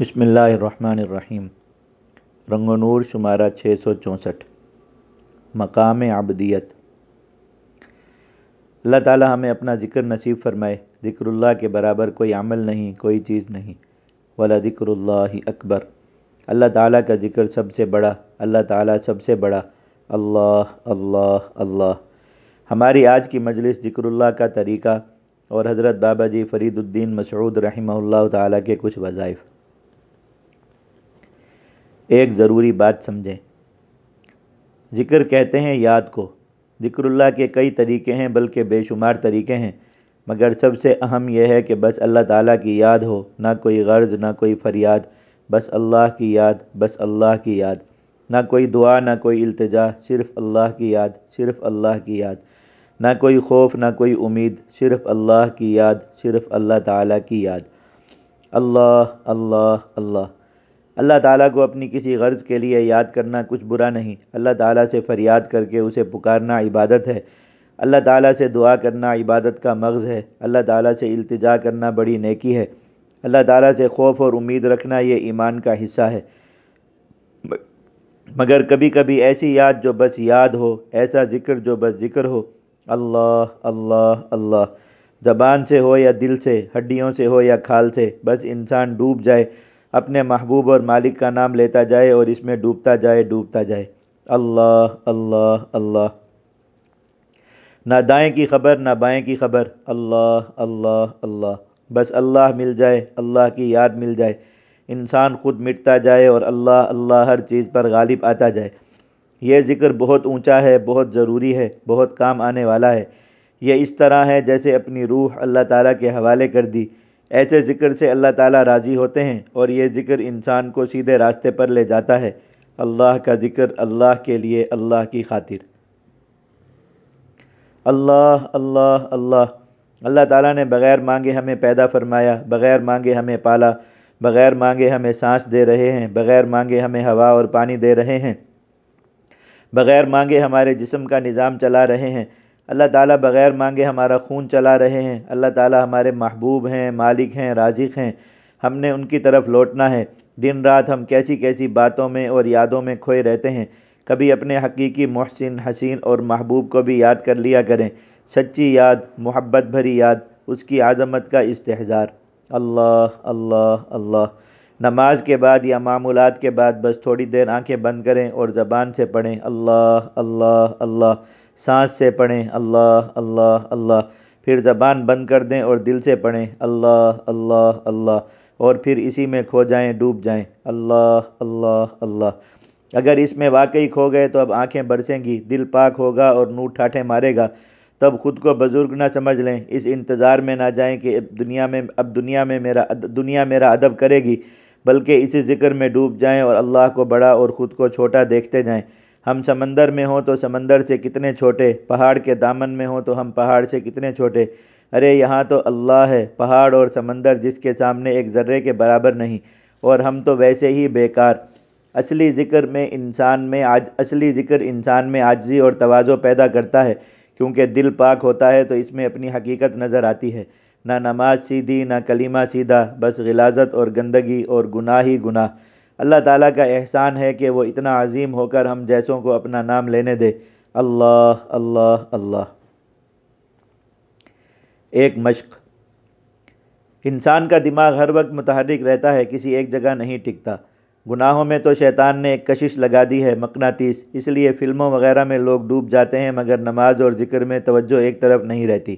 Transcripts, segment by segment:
بسم اللہ الرحمن الرحیم۔ رنگ و نور شمارہ چھ سو چونسٹھ۔ مقام عبدیت۔ اللہ تعالی ہمیں اپنا ذکر نصیب فرمائے، ذکر اللہ کے برابر کوئی عمل نہیں، کوئی چیز نہیں۔ ولا ذکر اللہ اکبر۔ اللہ تعالیٰ کا ذکر سب سے بڑا، اللہ تعالیٰ سب سے بڑا۔ اللہ اللہ اللہ۔ ہماری آج کی مجلس ذکر اللہ کا طریقہ اور حضرت بابا جی فرید الدین مسعود رحمہ اللہ تعالیٰ کے کچھ وظائف۔ ایک ضروری بات سمجھیں۔ ذکر کہتے ہیں یاد کو۔ ذکر اللہ کے کئی طریقے ہیں، بلکہ بے شمار طریقے ہیں۔ مگر سب سے اہم یہ ہے کہ بس اللہ تعالیٰ کی یاد ہو، نہ کوئی غرض، نہ کوئی فریاد۔ بس اللہ کی یاد، بس اللہ کی یاد۔ نہ کوئی دعا، نہ کوئی التجا، صرف اللہ کی یاد، صرف اللہ کی یاد۔ نہ کوئی خوف، نہ کوئی امید، صرف اللہ کی یاد، صرف اللہ تعالیٰ کی یاد۔ اللہ اللہ اللہ۔ اللہ تعالیٰ کو اپنی کسی غرض کے لیے یاد کرنا کچھ برا نہیں۔ اللہ تعالیٰ سے فریاد کر کے اسے پکارنا عبادت ہے۔ اللہ تعالیٰ سے دعا کرنا عبادت کا مغز ہے۔ اللہ تعالیٰ سے التجا کرنا بڑی نیکی ہے۔ اللہ تعالیٰ سے خوف اور امید رکھنا یہ ایمان کا حصہ ہے۔ مگر کبھی کبھی ایسی یاد جو بس یاد ہو، ایسا ذکر جو بس ذکر ہو۔ اللہ اللہ اللہ۔ زبان سے ہو یا دل سے، ہڈیوں سے ہو یا کھال سے، بس انسان ڈوب جائے۔ اپنے محبوب اور مالک کا نام لیتا جائے اور اس میں ڈوبتا جائے ڈوبتا جائے۔ اللہ اللہ اللہ۔ نہ دائیں کی خبر، نہ بائیں کی خبر۔ اللہ اللہ اللہ۔ بس اللہ مل جائے، اللہ کی یاد مل جائے۔ انسان خود مٹتا جائے اور اللہ اللہ ہر چیز پر غالب آتا جائے۔ یہ ذکر بہت اونچا ہے، بہت ضروری ہے، بہت کام آنے والا ہے۔ یہ اس طرح ہے جیسے اپنی روح اللہ تعالیٰ کے حوالے کر دی۔ ایسے ذکر سے اللہ تعالیٰ راضی ہوتے ہیں اور یہ ذکر انسان کو سیدھے راستے پر لے جاتا ہے۔ اللہ کا ذکر اللہ کے لیے اللہ کی خاطر۔ اللہ اللہ اللہ۔ اللہ تعالیٰ نے بغیر مانگے ہمیں پیدا فرمایا، بغیر مانگے ہمیں پالا، بغیر مانگے ہمیں سانس دے رہے ہیں، بغیر مانگے ہمیں ہوا اور پانی دے رہے ہیں۔ بغیر مانگے ہمارے جسم کا نظام چلا رہے ہیں۔ اللہ تعالیٰ بغیر مانگے ہمارا خون چلا رہے ہیں۔ اللہ تعالیٰ ہمارے محبوب ہیں، مالک ہیں، رازق ہیں۔ ہم نے ان کی طرف لوٹنا ہے۔ دن رات ہم کیسی کیسی باتوں میں اور یادوں میں کھوئے رہتے ہیں۔ کبھی اپنے حقیقی محسن، حسین اور محبوب کو بھی یاد کر لیا کریں۔ سچی یاد، محبت بھری یاد، اس کی عظمت کا استحضار۔ اللہ اللہ اللہ۔ نماز کے بعد یا معمولات کے بعد بس تھوڑی دیر آنکھیں بند کریں اور زبان سے پڑھیں۔ اللہ اللہ اللہ۔ سانس سے پڑھیں، اللہ اللہ اللہ۔ پھر زبان بند کر دیں اور دل سے پڑھیں، اللہ اللہ اللہ۔ اور پھر اسی میں کھو جائیں، ڈوب جائیں، اللہ اللہ اللہ۔ اگر اس میں واقعی کھو گئے تو اب آنکھیں برسیں گی، دل پاک ہوگا اور نور ٹھاٹھے مارے گا۔ تب خود کو بزرگ نہ سمجھ لیں۔ اس انتظار میں نہ جائیں کہ اب دنیا میں، اب دنیا میں میرا دنیا میرا ادب کرے گی، بلکہ اسی ذکر میں ڈوب جائیں اور اللہ کو بڑا اور خود کو چھوٹا دیکھتے جائیں۔ ہم سمندر میں ہوں تو سمندر سے کتنے چھوٹے، پہاڑ کے دامن میں ہوں تو ہم پہاڑ سے کتنے چھوٹے۔ ارے، یہاں تو اللہ ہے، پہاڑ اور سمندر جس کے سامنے ایک ذرے کے برابر نہیں، اور ہم تو ویسے ہی بیکار۔ اصلی ذکر میں انسان میں آج، اصلی ذکر انسان میں عاجزی اور توازو پیدا کرتا ہے، کیونکہ دل پاک ہوتا ہے تو اس میں اپنی حقیقت نظر آتی ہے۔ نہ نماز سیدھی، نہ کلمہ سیدھا، بس غلازت اور گندگی اور گناہ ہی گناہ۔ اللہ تعالیٰ کا احسان ہے کہ وہ اتنا عظیم ہو کر ہم جیسوں کو اپنا نام لینے دے۔ اللہ اللہ اللہ۔ ایک مشق۔ انسان کا دماغ ہر وقت متحرک رہتا ہے، کسی ایک جگہ نہیں ٹکتا۔ گناہوں میں تو شیطان نے ایک کشش لگا دی ہے، مقناطیس۔ اس لیے فلموں وغیرہ میں لوگ ڈوب جاتے ہیں، مگر نماز اور ذکر میں توجہ ایک طرف نہیں رہتی۔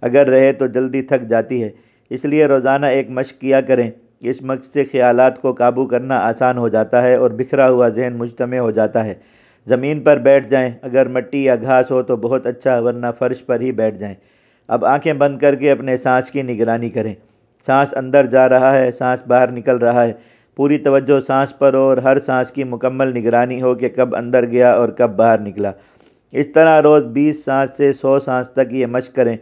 اگر رہے تو جلدی تھک جاتی ہے۔ اس لیے روزانہ ایک مشق کیا کریں۔ اس مقصد سے خیالات کو قابو کرنا آسان ہو جاتا ہے اور بکھرا ہوا ذہن مجتمع ہو جاتا ہے۔ زمین پر بیٹھ جائیں، اگر مٹی یا گھاس ہو تو بہت اچھا ورنہ فرش پر ہی بیٹھ جائیں۔ اب آنکھیں بند کر کے اپنے سانس کی نگرانی کریں۔ سانس اندر جا رہا ہے، سانس باہر نکل رہا ہے۔ پوری توجہ سانس پر اور ہر سانس کی مکمل نگرانی ہو کہ کب اندر گیا اور کب باہر نکلا۔ اس طرح روز بیس سانس سے سو سانس تک یہ مشق کریں۔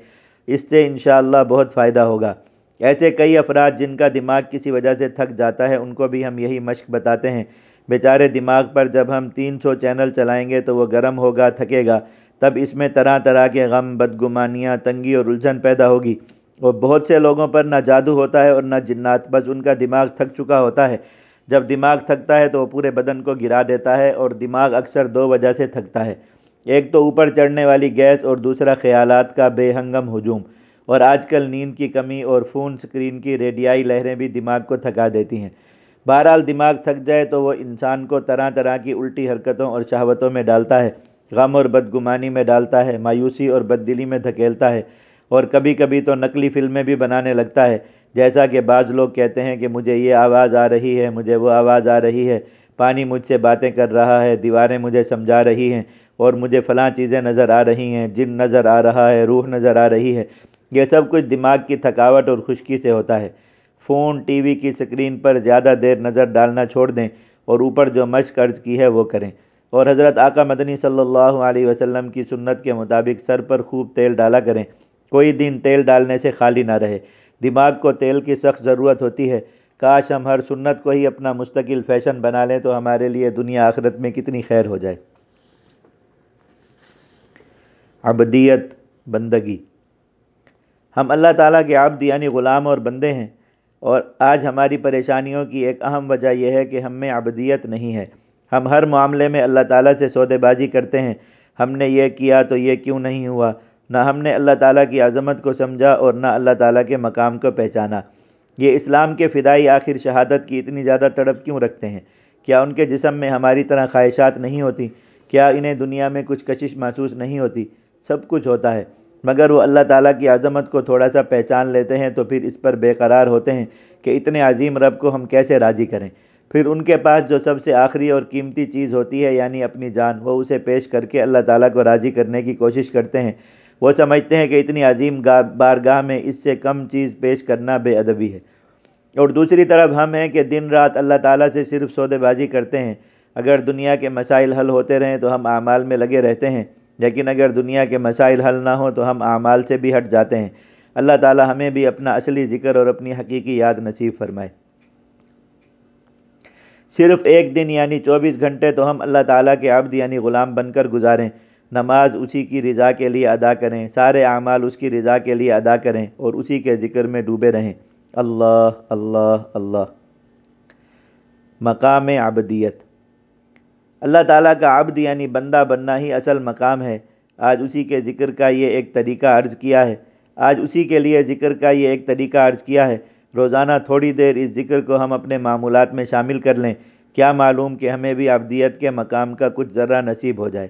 اس سے انشاءاللہ بہت فائدہ ہوگا۔ ایسے کئی افراد جن کا دماغ کسی وجہ سے تھک جاتا ہے، ان کو بھی ہم یہی مشق بتاتے ہیں۔ بیچارے دماغ پر جب ہم تین سو چینل چلائیں گے تو وہ گرم ہوگا، تھکے گا۔ تب اس میں طرح طرح کے غم، بدگمانیاں، تنگی اور الجھن پیدا ہوگی۔ اور بہت سے لوگوں پر نہ جادو ہوتا ہے اور نہ جنات، بس ان کا دماغ تھک چکا ہوتا ہے۔ جب دماغ تھکتا ہے تو وہ پورے بدن کو گرا دیتا ہے اور دماغ اکثر دو وجہ سے تھکتا ہے۔ ایک تو اوپر چڑھنے والی گیس اور دوسرا خیالات کا بے ہنگم ہجوم۔ اور آج کل نیند کی کمی اور فون سکرین کی ریڈیائی لہریں بھی دماغ کو تھکا دیتی ہیں۔ بہرحال دماغ تھک جائے تو وہ انسان کو طرح طرح کی الٹی حرکتوں اور شہوتوں میں ڈالتا ہے، غم اور بدگمانی میں ڈالتا ہے، مایوسی اور بددلی میں دھکیلتا ہے اور کبھی کبھی تو نقلی فلمیں بھی بنانے لگتا ہے۔ جیسا کہ بعض لوگ کہتے ہیں کہ مجھے یہ آواز آ رہی ہے، مجھے وہ آواز آ رہی ہے۔ پانی مجھ سے باتیں کر رہا ہے، دیواریں مجھے سمجھا رہی ہیں اور مجھے فلاں چیزیں نظر آ رہی ہیں۔ جن نظر آ رہا ہے، روح نظر آ رہی ہے۔ یہ سب کچھ دماغ کی تھکاوٹ اور خشکی سے ہوتا ہے۔ فون، ٹی وی کی سکرین پر زیادہ دیر نظر ڈالنا چھوڑ دیں اور اوپر جو مشق عرض کی ہے وہ کریں۔ اور حضرت آقا مدنی صلی اللہ علیہ وسلم کی سنت کے مطابق سر پر خوب تیل ڈالا کریں۔ کوئی دن تیل ڈالنے سے خالی نہ رہے۔ دماغ کو تیل کی سخت ضرورت ہوتی ہے۔ کاش ہم ہر سنت کو ہی اپنا مستقل فیشن بنا لیں تو ہمارے لیے دنیا آخرت میں کتنی خیر ہو جائے۔ عبدیت، بندگی۔ ہم اللہ تعالیٰ کے عبد یعنی غلام اور بندے ہیں اور آج ہماری پریشانیوں کی ایک اہم وجہ یہ ہے کہ ہم میں عبدیت نہیں ہے۔ ہم ہر معاملے میں اللہ تعالیٰ سے سودے بازی کرتے ہیں۔ ہم نے یہ کیا تو یہ کیوں نہیں ہوا؟ نہ ہم نے اللہ تعالیٰ کی عظمت کو سمجھا اور نہ اللہ تعالیٰ کے مقام کو پہچانا۔ یہ اسلام کے فدائی آخر شہادت کی اتنی زیادہ تڑپ کیوں رکھتے ہیں؟ کیا ان کے جسم میں ہماری طرح خواہشات نہیں ہوتی؟ کیا انہیں دنیا میں کچھ کشش محسوس نہیں ہوتی؟ سب کچھ ہوتا ہے۔ مگر وہ اللہ تعالیٰ کی عظمت کو تھوڑا سا پہچان لیتے ہیں تو پھر اس پر بے قرار ہوتے ہیں کہ اتنے عظیم رب کو ہم کیسے راضی کریں۔ پھر ان کے پاس جو سب سے آخری اور قیمتی چیز ہوتی ہے یعنی اپنی جان، وہ اسے پیش کر کے اللہ تعالیٰ کو راضی کرنے کی کوشش کرتے ہیں۔ وہ سمجھتے ہیں کہ اتنی عظیم بارگاہ میں اس سے کم چیز پیش کرنا بے ادبی ہے۔ اور دوسری طرف ہم ہیں کہ دن رات اللہ تعالیٰ سے صرف سودے بازی کرتے ہیں۔ اگر دنیا کے مسائل حل ہوتے رہیں تو ہم اعمال میں لگے رہتے ہیں۔ لیکن اگر دنیا کے مسائل حل نہ ہوں تو ہم اعمال سے بھی ہٹ جاتے ہیں۔ اللہ تعالیٰ ہمیں بھی اپنا اصلی ذکر اور اپنی حقیقی یاد نصیب فرمائے۔ صرف ایک دن یعنی چوبیس گھنٹے تو ہم اللہ تعالیٰ کے عبد یعنی غلام بن کر گزاریں۔ نماز اسی کی رضا کے لیے ادا کریں، سارے اعمال اس کی رضا کے لیے ادا کریں اور اسی کے ذکر میں ڈوبے رہیں۔ اللہ اللہ اللہ۔ مقام عبدیت۔ اللہ تعالیٰ کا عبد یعنی بندہ بننا ہی اصل مقام ہے۔ آج اسی کے ذکر کا یہ ایک طریقہ عرض کیا ہے۔ آج اسی کے لیے ذکر کا یہ ایک طریقہ عرض کیا ہے۔ روزانہ تھوڑی دیر اس ذکر کو ہم اپنے معمولات میں شامل کر لیں۔ کیا معلوم کہ ہمیں بھی عبدیت کے مقام کا کچھ ذرہ نصیب ہو جائے۔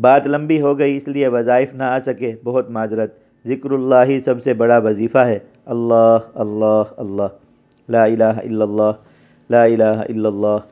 بات لمبی ہو گئی اس لیے وظائف نہ آ سکے۔ بہت معذرت۔ ذکر اللہ ہی سب سے بڑا وظیفہ ہے۔ اللہ اللہ اللہ۔ لا الہ الا اللہ۔ لا الہ الا اللہ۔